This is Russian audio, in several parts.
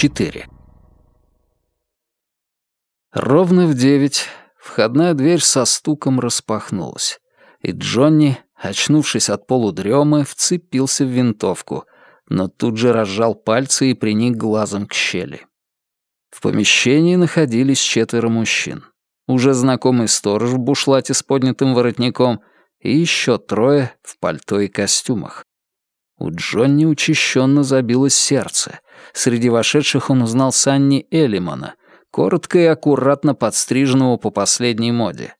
4. Ровно в девять входная дверь со стуком распахнулась, и Джонни, очнувшись от полудремы, вцепился в винтовку, но тут же разжал пальцы и приник глазом к щели. В помещении находились четверо мужчин. Уже знакомый сторож в бушлате с поднятым воротником и еще трое в пальто и костюмах. У Джонни учащенно забилось сердце. Среди вошедших он узнал Санни Элимана, коротко и аккуратно подстриженного по последней моде.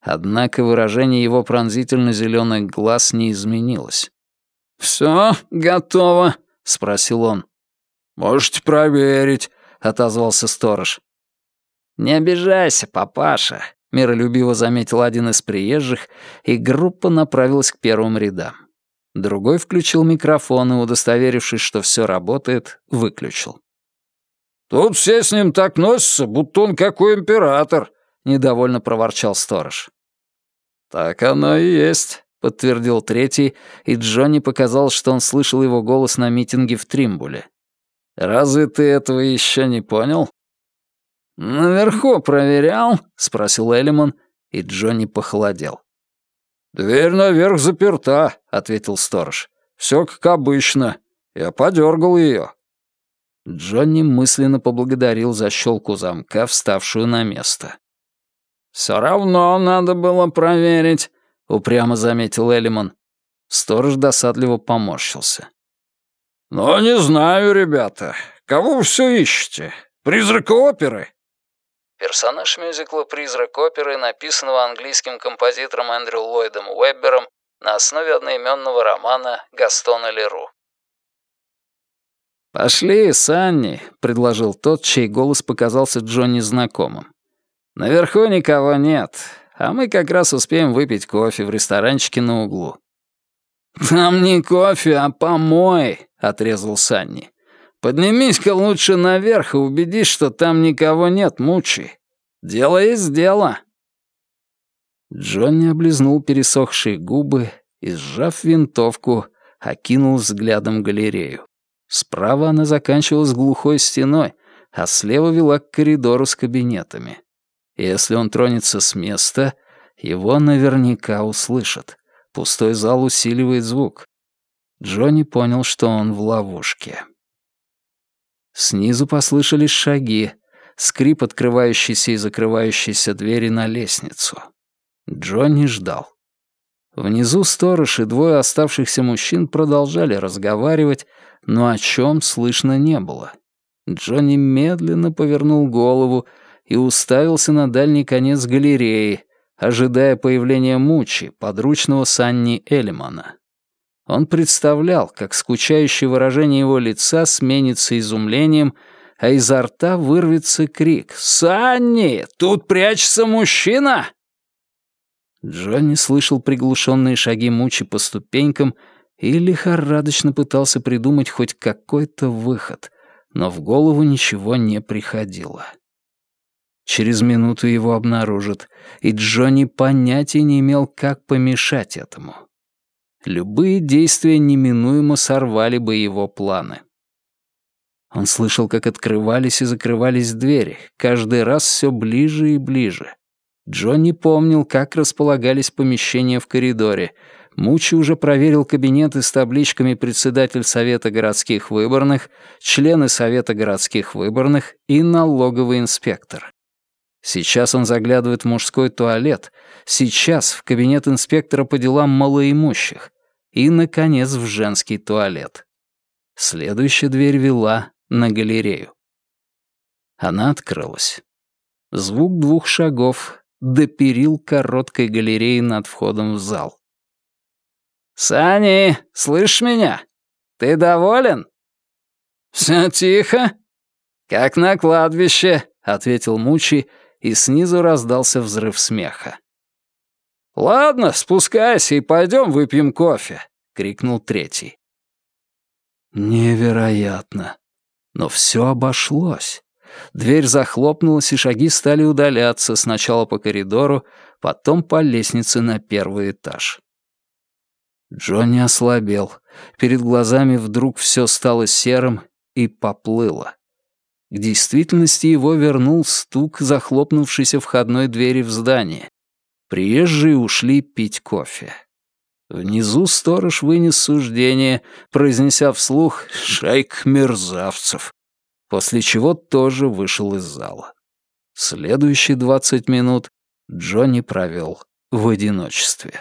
Однако выражение его пронзительно-зеленых глаз не изменилось. «Все готово?» — спросил он. «Можете проверить», — отозвался сторож. «Не обижайся, папаша», — миролюбиво заметил один из приезжих, и группа направилась к первым рядам. Другой включил микрофон и, удостоверившись, что все работает, выключил. «Тут все с ним так носятся, будто он какой император», — недовольно проворчал сторож. «Так оно и есть», — подтвердил третий, и Джонни показал, что он слышал его голос на митинге в Тримбуле. «Разве ты этого еще не понял?» «Наверху проверял?» — спросил Эллиман, и Джонни похолодел. «Дверь наверх заперта», — ответил сторож. «Все как обычно. Я подергал ее». Джонни мысленно поблагодарил за щелку замка, вставшую на место. «Все равно надо было проверить», — упрямо заметил Эллиман. Сторож досадливо поморщился. «Ну, не знаю, ребята. Кого вы все ищете? Призрака оперы?» Персонаж мюзикла «Призрак оперы», написанного английским композитором Эндрю Ллойдом Уэббером на основе одноименного романа Гастона Леру. «Пошли, Санни», — предложил тот, чей голос показался Джонни знакомым. «Наверху никого нет, а мы как раз успеем выпить кофе в ресторанчике на углу». «Там не кофе, а помой», — отрезал Санни. Поднимись-ка лучше наверх и убедись, что там никого нет, мучи. Дело есть дело». Джонни облизнул пересохшие губы и, сжав винтовку, окинул взглядом галерею. Справа она заканчивалась глухой стеной, а слева вела к коридору с кабинетами. Если он тронется с места, его наверняка услышат. Пустой зал усиливает звук. Джонни понял, что он в ловушке. Снизу послышались шаги, скрип открывающейся и закрывающейся двери на лестницу. Джонни ждал. Внизу сторож и двое оставшихся мужчин продолжали разговаривать, но о чем слышно не было. Джонни медленно повернул голову и уставился на дальний конец галереи, ожидая появления Мучи, подручного Санни Элимана. Он представлял, как скучающее выражение его лица сменится изумлением, а изо рта вырвется крик «Санни, тут прячется мужчина!» Джонни слышал приглушенные шаги Мучи по ступенькам и лихорадочно пытался придумать хоть какой-то выход, но в голову ничего не приходило. Через минуту его обнаружат, и Джонни понятия не имел, как помешать этому. Любые действия неминуемо сорвали бы его планы. Он слышал, как открывались и закрывались двери, каждый раз все ближе и ближе. Джонни помнил, как располагались помещения в коридоре. Мучи уже проверил кабинеты с табличками «Председатель Совета городских выборных», «Члены Совета городских выборных» и «Налоговый инспектор». Сейчас он заглядывает в мужской туалет, сейчас в кабинет инспектора по делам малоимущих, и, наконец, в женский туалет. Следующая дверь вела на галерею. Она открылась. Звук двух шагов до перил короткой галереи над входом в зал. «Сани, слышишь меня? Ты доволен?» «Все тихо?» «Как на кладбище», — ответил Мучи, и снизу раздался взрыв смеха. «Ладно, спускайся и пойдем выпьем кофе», — крикнул третий. Невероятно. Но все обошлось. Дверь захлопнулась, и шаги стали удаляться сначала по коридору, потом по лестнице на первый этаж. Джонни ослабел. Перед глазами вдруг все стало серым и поплыло. К действительности его вернул стук захлопнувшейся входной двери в здание. Приезжие ушли пить кофе. Внизу сторож вынес суждение, произнеся вслух «шайк мерзавцев», после чего тоже вышел из зала. Следующие двадцать минут Джонни провел в одиночестве.